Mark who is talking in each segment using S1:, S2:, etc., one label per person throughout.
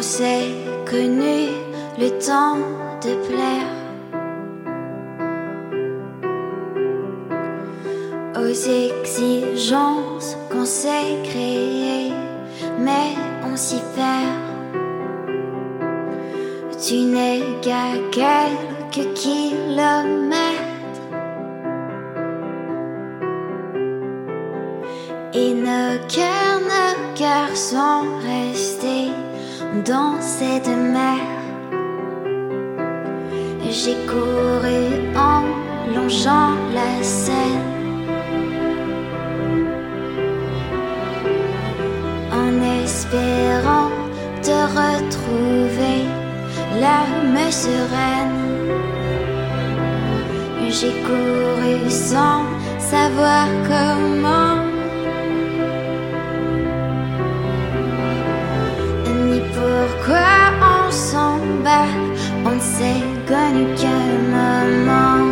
S1: On s'est connu le temps de plaire. Aux exigences qu'on s'est créées, mais on s'y perd. Tu n'es qu'à quelques kilomètres. Et nos cœurs, nos cœurs sont restés dans cette mer. J'ai couru en longeant la Seine. En espérant te retrouver l'âme sereine. J'ai couru sans savoir comment. S'est connu qu'un moment.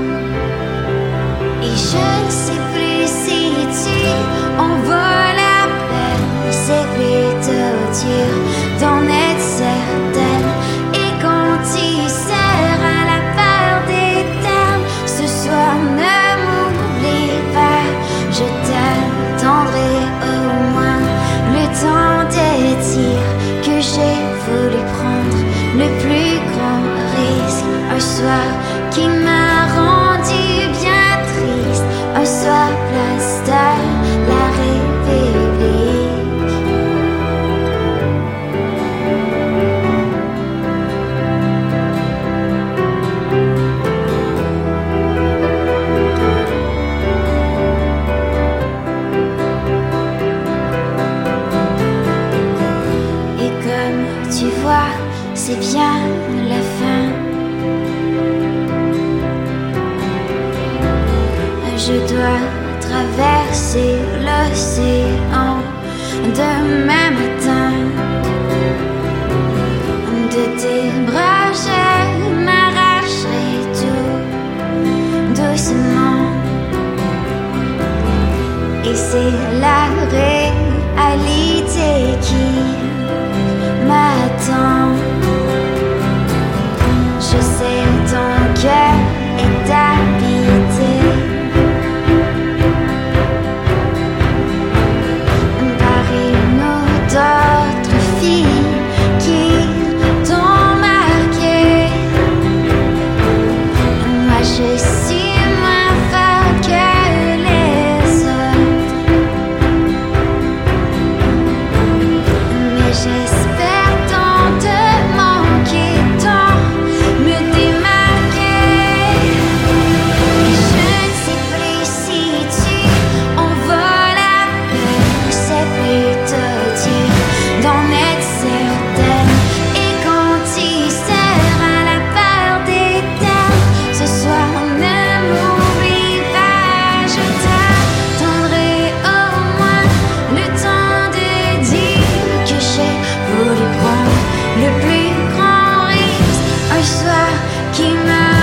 S1: Et je ne sais plus si tu en vaut la peine, c'est plutôt dur d'en être certaine. C'est bien la fin. Je dois traverser l'océan demain matin. De tes bras, je m'arracherai tout doucement. Et c'est la réalité Moi keep my